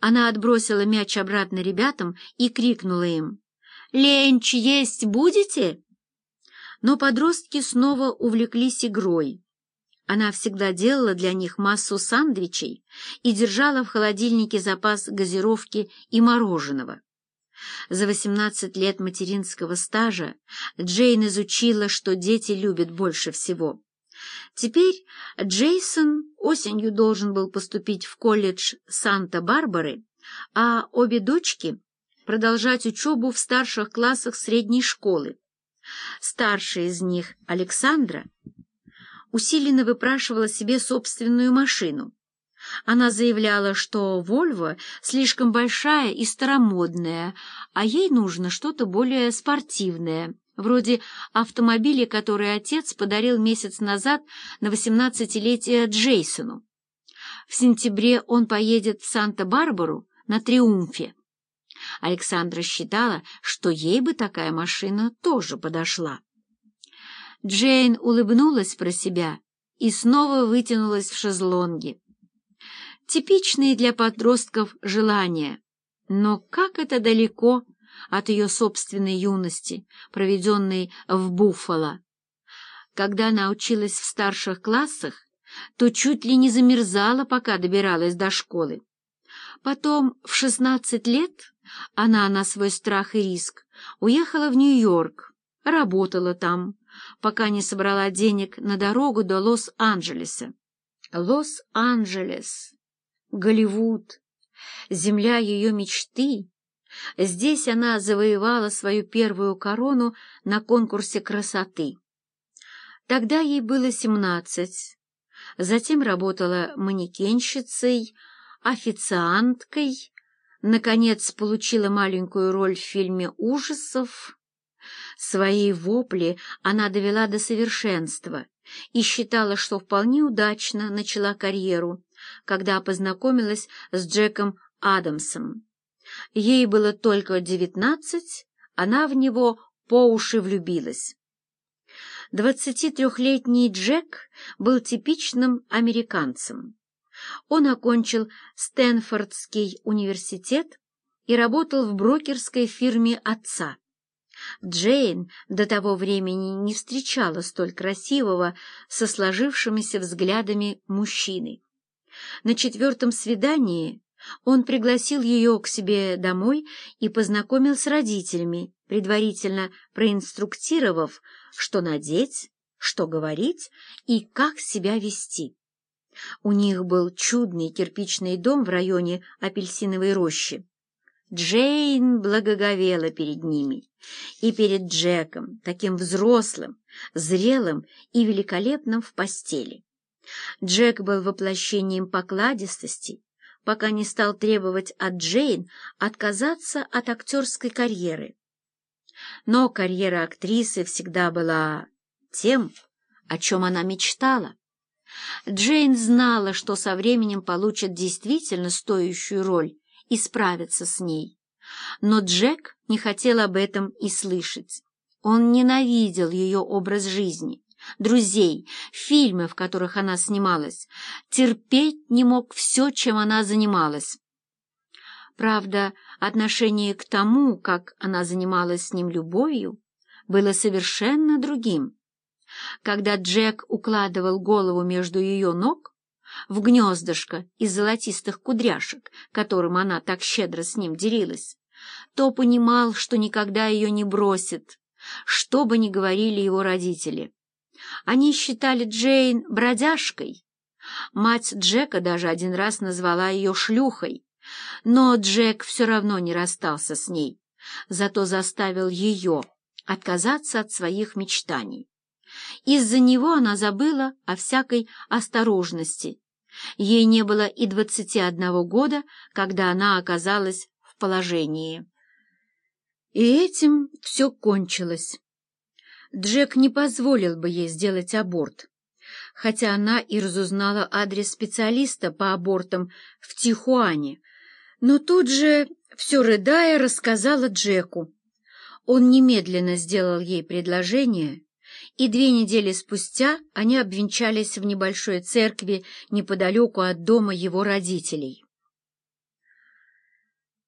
Она отбросила мяч обратно ребятам и крикнула им «Ленч есть будете?» Но подростки снова увлеклись игрой. Она всегда делала для них массу сандвичей и держала в холодильнике запас газировки и мороженого. За 18 лет материнского стажа Джейн изучила, что дети любят больше всего. Теперь Джейсон осенью должен был поступить в колледж Санта-Барбары, а обе дочки продолжать учебу в старших классах средней школы. Старшая из них, Александра, усиленно выпрашивала себе собственную машину. Она заявляла, что «Вольво» слишком большая и старомодная, а ей нужно что-то более спортивное, вроде автомобиля, который отец подарил месяц назад на 18-летие Джейсону. В сентябре он поедет в Санта-Барбару на «Триумфе». Александра считала, что ей бы такая машина тоже подошла. Джейн улыбнулась про себя и снова вытянулась в шезлонге. Типичные для подростков желания, но как это далеко от ее собственной юности, проведенной в Буффало. Когда она училась в старших классах, то чуть ли не замерзала, пока добиралась до школы. Потом, в шестнадцать лет, она на свой страх и риск уехала в Нью-Йорк, работала там, пока не собрала денег на дорогу до Лос-Анджелеса. Лос-Анджелес, Голливуд, земля ее мечты. Здесь она завоевала свою первую корону на конкурсе красоты. Тогда ей было семнадцать. Затем работала манекенщицей, официанткой, наконец получила маленькую роль в фильме ужасов. Свои вопли она довела до совершенства и считала, что вполне удачно начала карьеру, когда познакомилась с Джеком Адамсом. Ей было только девятнадцать, она в него по уши влюбилась. Двадцатитрехлетний Джек был типичным американцем. Он окончил Стэнфордский университет и работал в брокерской фирме отца. Джейн до того времени не встречала столь красивого, со сложившимися взглядами мужчины. На четвертом свидании он пригласил ее к себе домой и познакомил с родителями, предварительно проинструктировав, что надеть, что говорить и как себя вести. У них был чудный кирпичный дом в районе апельсиновой рощи. Джейн благоговела перед ними и перед Джеком, таким взрослым, зрелым и великолепным в постели. Джек был воплощением покладистости, пока не стал требовать от Джейн отказаться от актерской карьеры. Но карьера актрисы всегда была тем, о чем она мечтала. Джейн знала, что со временем получит действительно стоящую роль и справится с ней. Но Джек не хотел об этом и слышать. Он ненавидел ее образ жизни, друзей, фильмы, в которых она снималась, терпеть не мог все, чем она занималась. Правда, отношение к тому, как она занималась с ним любовью, было совершенно другим. Когда Джек укладывал голову между ее ног в гнездышко из золотистых кудряшек, которым она так щедро с ним делилась, то понимал, что никогда ее не бросит, что бы ни говорили его родители. Они считали Джейн бродяжкой. Мать Джека даже один раз назвала ее шлюхой, но Джек все равно не расстался с ней, зато заставил ее отказаться от своих мечтаний. Из-за него она забыла о всякой осторожности. Ей не было и двадцати одного года, когда она оказалась в положении. И этим все кончилось. Джек не позволил бы ей сделать аборт, хотя она и разузнала адрес специалиста по абортам в Тихуане, но тут же, все рыдая, рассказала Джеку. Он немедленно сделал ей предложение, и две недели спустя они обвенчались в небольшой церкви неподалеку от дома его родителей.